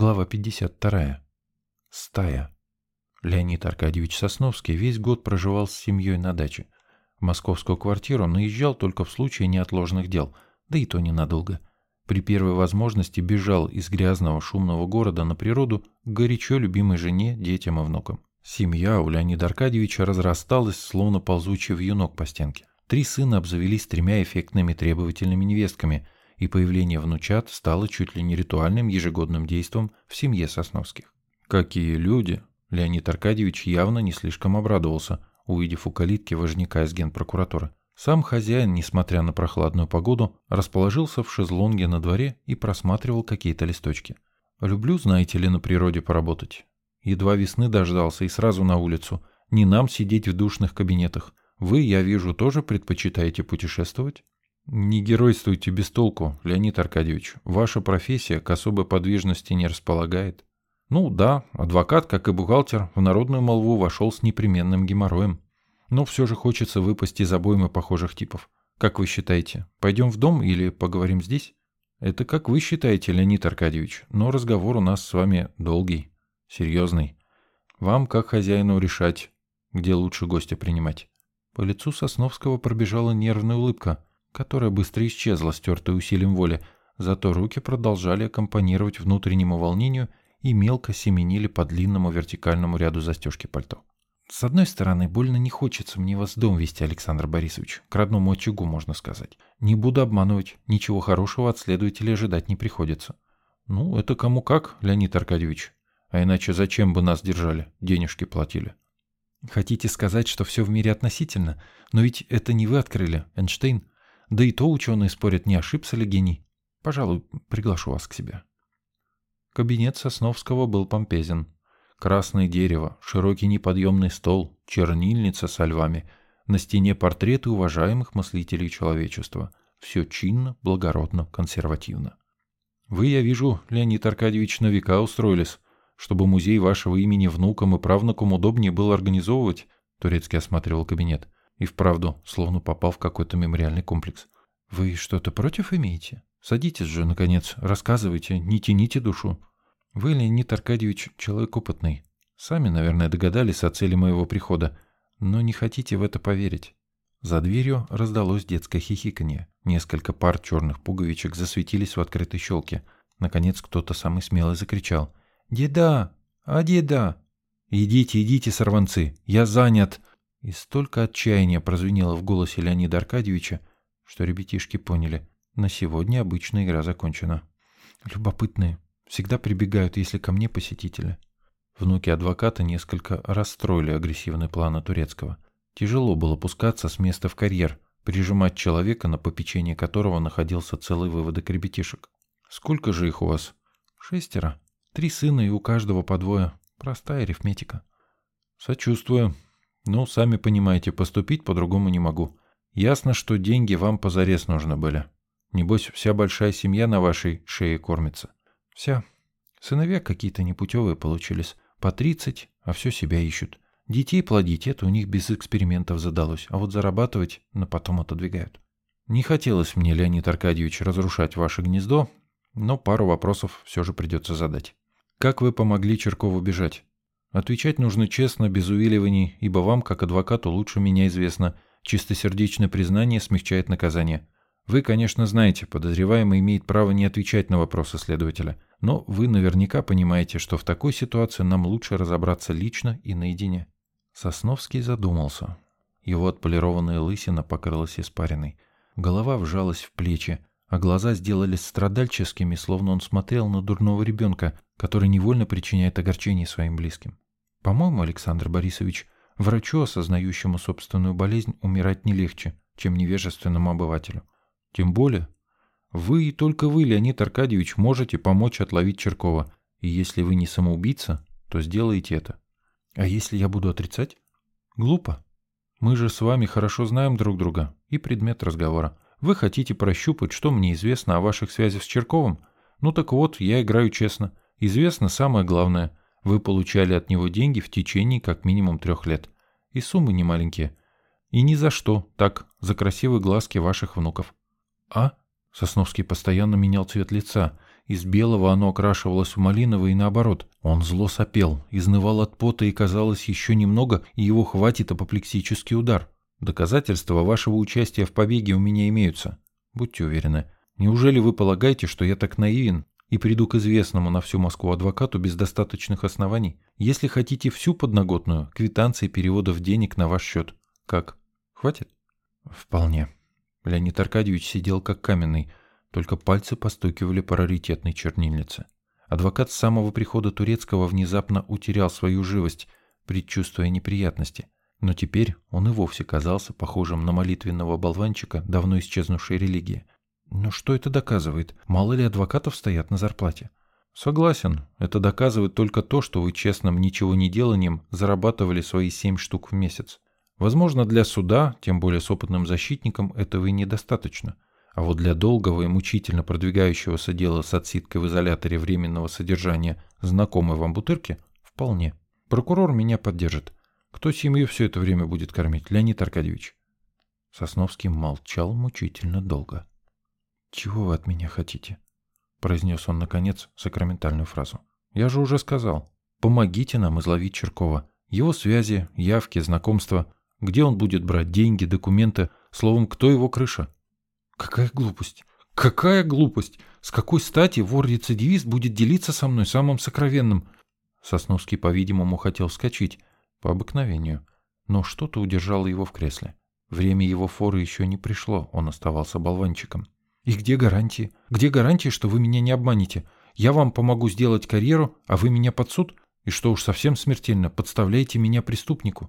Глава 52. Стая. Леонид Аркадьевич Сосновский весь год проживал с семьей на даче. В московскую квартиру наезжал только в случае неотложных дел, да и то ненадолго. При первой возможности бежал из грязного шумного города на природу к горячо любимой жене, детям и внукам. Семья у Леонида Аркадьевича разрасталась, словно ползучий вьюнок по стенке. Три сына обзавелись тремя эффектными требовательными невестками, и появление внучат стало чуть ли не ритуальным ежегодным действом в семье Сосновских. Какие люди! Леонид Аркадьевич явно не слишком обрадовался, увидев у калитки вожняка из генпрокуратуры. Сам хозяин, несмотря на прохладную погоду, расположился в шезлонге на дворе и просматривал какие-то листочки. «Люблю, знаете ли, на природе поработать. Едва весны дождался и сразу на улицу. Не нам сидеть в душных кабинетах. Вы, я вижу, тоже предпочитаете путешествовать?» «Не геройствуйте без толку, Леонид Аркадьевич. Ваша профессия к особой подвижности не располагает». Ну да, адвокат, как и бухгалтер, в народную молву вошел с непременным геморроем. Но все же хочется выпасть из обоймы похожих типов. Как вы считаете, пойдем в дом или поговорим здесь? Это как вы считаете, Леонид Аркадьевич, но разговор у нас с вами долгий, серьезный. Вам, как хозяину, решать, где лучше гостя принимать. По лицу Сосновского пробежала нервная улыбка, которая быстро исчезла, стертая усилием воли, зато руки продолжали аккомпанировать внутреннему волнению и мелко семенили по длинному вертикальному ряду застежки пальто. С одной стороны, больно не хочется мне вас в дом вести, Александр Борисович. К родному очагу, можно сказать. Не буду обманывать, ничего хорошего от следователя ожидать не приходится. Ну, это кому как, Леонид Аркадьевич. А иначе зачем бы нас держали, денежки платили? Хотите сказать, что все в мире относительно? Но ведь это не вы открыли, Эйнштейн. Да и то ученые спорят, не ошибся ли гений. Пожалуй, приглашу вас к себе. Кабинет Сосновского был помпезен. Красное дерево, широкий неподъемный стол, чернильница со львами, на стене портреты уважаемых мыслителей человечества. Все чинно, благородно, консервативно. Вы, я вижу, Леонид Аркадьевич, на века устроились, чтобы музей вашего имени внукам и правнукам удобнее было организовывать, Турецкий осматривал кабинет. И вправду, словно попал в какой-то мемориальный комплекс. Вы что-то против имеете? Садитесь же, наконец, рассказывайте, не тяните душу. Вы, Леонид Аркадьевич, человек опытный. Сами, наверное, догадались о цели моего прихода, но не хотите в это поверить. За дверью раздалось детское хихиканье. Несколько пар черных пуговичек засветились в открытой щелке. Наконец кто-то самый смелый закричал. «Деда! А деда!» «Идите, идите, сорванцы! Я занят!» И столько отчаяния прозвенело в голосе Леонида Аркадьевича, что ребятишки поняли. На сегодня обычная игра закончена. Любопытные. Всегда прибегают, если ко мне посетители. Внуки адвоката несколько расстроили агрессивный планы турецкого. Тяжело было пускаться с места в карьер, прижимать человека, на попечении которого находился целый выводок ребятишек. Сколько же их у вас? Шестеро. Три сына и у каждого по двое. Простая арифметика. Сочувствую. Ну, сами понимаете, поступить по-другому не могу. Ясно, что деньги вам позарез нужны были. Небось, вся большая семья на вашей шее кормится. Вся. Сыновья какие-то непутевые получились. По тридцать, а все себя ищут. Детей плодить это у них без экспериментов задалось, а вот зарабатывать на потом отодвигают. Не хотелось мне, Леонид Аркадьевич, разрушать ваше гнездо, но пару вопросов все же придется задать. Как вы помогли Черкову бежать? Отвечать нужно честно, без увиливаний, ибо вам, как адвокату, лучше меня известно. Чистосердечное признание смягчает наказание. Вы, конечно, знаете, подозреваемый имеет право не отвечать на вопросы следователя – но вы наверняка понимаете, что в такой ситуации нам лучше разобраться лично и наедине. Сосновский задумался. Его отполированная лысина покрылась испариной. Голова вжалась в плечи, а глаза сделались страдальческими, словно он смотрел на дурного ребенка, который невольно причиняет огорчение своим близким. По-моему, Александр Борисович, врачу, осознающему собственную болезнь, умирать не легче, чем невежественному обывателю. Тем более, вы и только вы, Леонид Аркадьевич, можете помочь отловить Черкова. И если вы не самоубийца, то сделайте это. А если я буду отрицать? Глупо. Мы же с вами хорошо знаем друг друга и предмет разговора. Вы хотите прощупать, что мне известно о ваших связях с Черковым? Ну так вот, я играю честно. Известно самое главное. Вы получали от него деньги в течение как минимум трех лет. И суммы не маленькие. И ни за что, так, за красивые глазки ваших внуков. А? Сосновский постоянно менял цвет лица, Из белого оно окрашивалось в малиновый и наоборот. Он зло сопел, изнывал от пота и, казалось, еще немного, и его хватит апоплексический удар. Доказательства вашего участия в побеге у меня имеются. Будьте уверены. Неужели вы полагаете, что я так наивен и приду к известному на всю Москву адвокату без достаточных оснований? Если хотите всю подноготную, квитанции переводов денег на ваш счет. Как? Хватит? Вполне. Леонид Аркадьевич сидел как каменный, только пальцы постукивали по раритетной чернильнице. Адвокат с самого прихода Турецкого внезапно утерял свою живость, предчувствуя неприятности. Но теперь он и вовсе казался похожим на молитвенного болванчика давно исчезнувшей религии. Но что это доказывает? Мало ли адвокатов стоят на зарплате? Согласен, это доказывает только то, что вы честным ничего не деланием зарабатывали свои семь штук в месяц. Возможно, для суда, тем более с опытным защитником, этого и недостаточно – а вот для долгого и мучительно продвигающегося дела с отсидкой в изоляторе временного содержания знакомой вам бутырки вполне. Прокурор меня поддержит. Кто семью все это время будет кормить? Леонид Аркадьевич. Сосновский молчал мучительно долго. «Чего вы от меня хотите?» произнес он, наконец, сакраментальную фразу. «Я же уже сказал. Помогите нам изловить Черкова. Его связи, явки, знакомства. Где он будет брать деньги, документы. Словом, кто его крыша? Какая глупость! Какая глупость! С какой стати вор-рецидивист будет делиться со мной самым сокровенным? Сосновский, по-видимому, хотел вскочить, по обыкновению, но что-то удержало его в кресле. Время его форы еще не пришло, он оставался болванчиком. «И где гарантии? Где гарантии, что вы меня не обманете? Я вам помогу сделать карьеру, а вы меня под суд? И что уж совсем смертельно, подставляете меня преступнику?»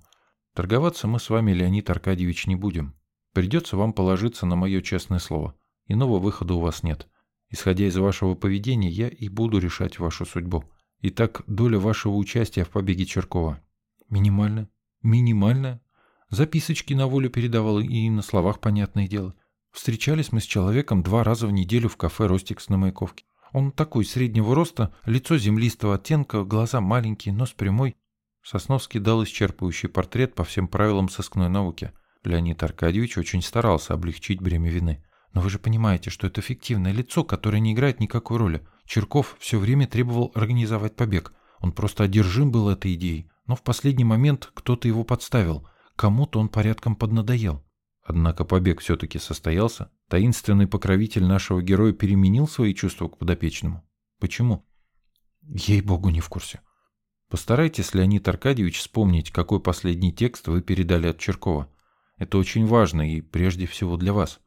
«Торговаться мы с вами, Леонид Аркадьевич, не будем. Придется вам положиться на мое честное слово. Иного выхода у вас нет. Исходя из вашего поведения, я и буду решать вашу судьбу. Итак, доля вашего участия в побеге Черкова. Минимальная? Минимальная? Записочки на волю передавал и на словах понятное дело. Встречались мы с человеком два раза в неделю в кафе «Ростикс» на Маяковке. Он такой среднего роста, лицо землистого оттенка, глаза маленькие, нос прямой. Сосновский дал исчерпывающий портрет по всем правилам сыскной науки. Леонид Аркадьевич очень старался облегчить бремя вины. Но вы же понимаете, что это фиктивное лицо, которое не играет никакой роли. Черков все время требовал организовать побег. Он просто одержим был этой идеей. Но в последний момент кто-то его подставил. Кому-то он порядком поднадоел. Однако побег все-таки состоялся. Таинственный покровитель нашего героя переменил свои чувства к подопечному. Почему? Ей-богу, не в курсе. Постарайтесь, Леонид Аркадьевич, вспомнить, какой последний текст вы передали от Черкова. Это очень важно и прежде всего для вас.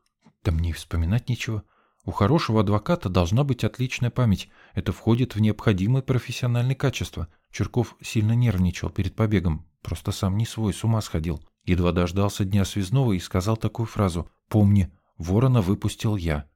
Да мне и вспоминать нечего. У хорошего адвоката должна быть отличная память. Это входит в необходимые профессиональные качества. Черков сильно нервничал перед побегом. Просто сам не свой, с ума сходил. Едва дождался дня связного и сказал такую фразу «Помни, ворона выпустил я».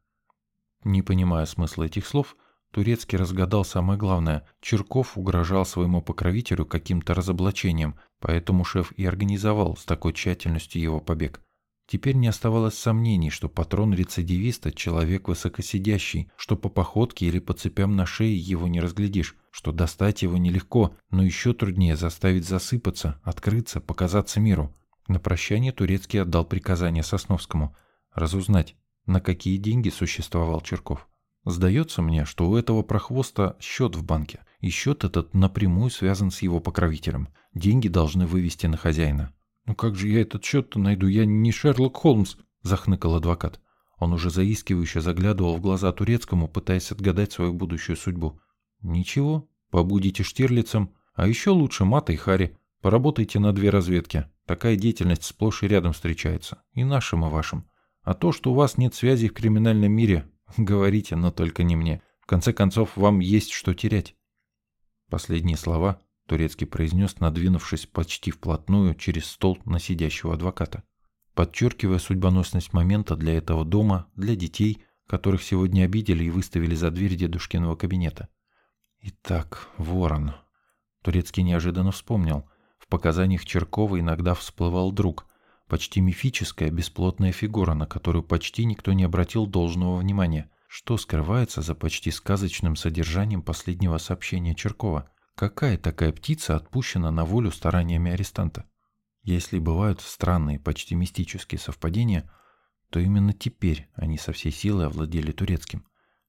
Не понимая смысла этих слов, Турецкий разгадал самое главное. Черков угрожал своему покровителю каким-то разоблачением, поэтому шеф и организовал с такой тщательностью его побег. Теперь не оставалось сомнений, что патрон рецидивиста – человек высокосидящий, что по походке или по цепям на шее его не разглядишь, что достать его нелегко, но еще труднее заставить засыпаться, открыться, показаться миру. На прощание Турецкий отдал приказание Сосновскому разузнать, на какие деньги существовал Черков. Сдается мне, что у этого прохвоста счет в банке, и счет этот напрямую связан с его покровителем. Деньги должны вывести на хозяина. «Ну как же я этот счет-то найду? Я не Шерлок Холмс!» – захныкал адвокат. Он уже заискивающе заглядывал в глаза турецкому, пытаясь отгадать свою будущую судьбу. «Ничего, побудете Штирлицем, а еще лучше Мата и Хари. Поработайте на две разведки. Такая деятельность сплошь и рядом встречается. И нашим, и вашим. А то, что у вас нет связей в криминальном мире, Говорите, но только не мне. В конце концов, вам есть что терять. Последние слова Турецкий произнес, надвинувшись почти вплотную через стол на сидящего адвоката, подчеркивая судьбоносность момента для этого дома, для детей, которых сегодня обидели и выставили за дверь дедушкиного кабинета. Итак, ворон. Турецкий неожиданно вспомнил. В показаниях Черкова иногда всплывал друг, Почти мифическая бесплотная фигура, на которую почти никто не обратил должного внимания. Что скрывается за почти сказочным содержанием последнего сообщения Черкова? Какая такая птица отпущена на волю стараниями арестанта? Если бывают странные, почти мистические совпадения, то именно теперь они со всей силы овладели турецким.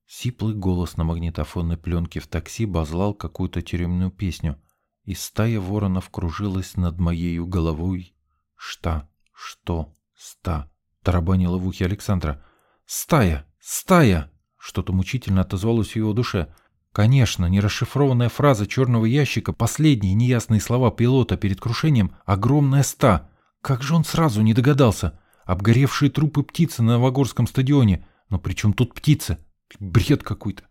Сиплый голос на магнитофонной пленке в такси базлал какую-то тюремную песню, и стая воронов кружилась над моею головой. «Шта? Что? Ста?» — тарабанила в ухе Александра. «Стая! Стая!» — что-то мучительно отозвалось в его душе. Конечно, нерасшифрованная фраза черного ящика, последние неясные слова пилота перед крушением «огромная ста». Как же он сразу не догадался? Обгоревшие трупы птицы на Новогорском стадионе. Но при чем тут птицы? Бред какой-то.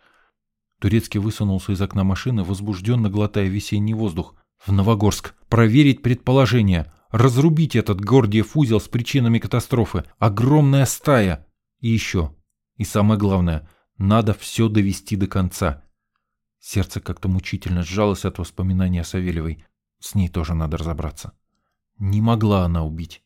Турецкий высунулся из окна машины, возбужденно глотая весенний воздух. В Новогорск. Проверить предположение. Разрубить этот Гордиев узел с причинами катастрофы. Огромная стая. И еще. И самое главное. Надо все довести до конца. Сердце как-то мучительно сжалось от воспоминания о Савельевой. С ней тоже надо разобраться. Не могла она убить.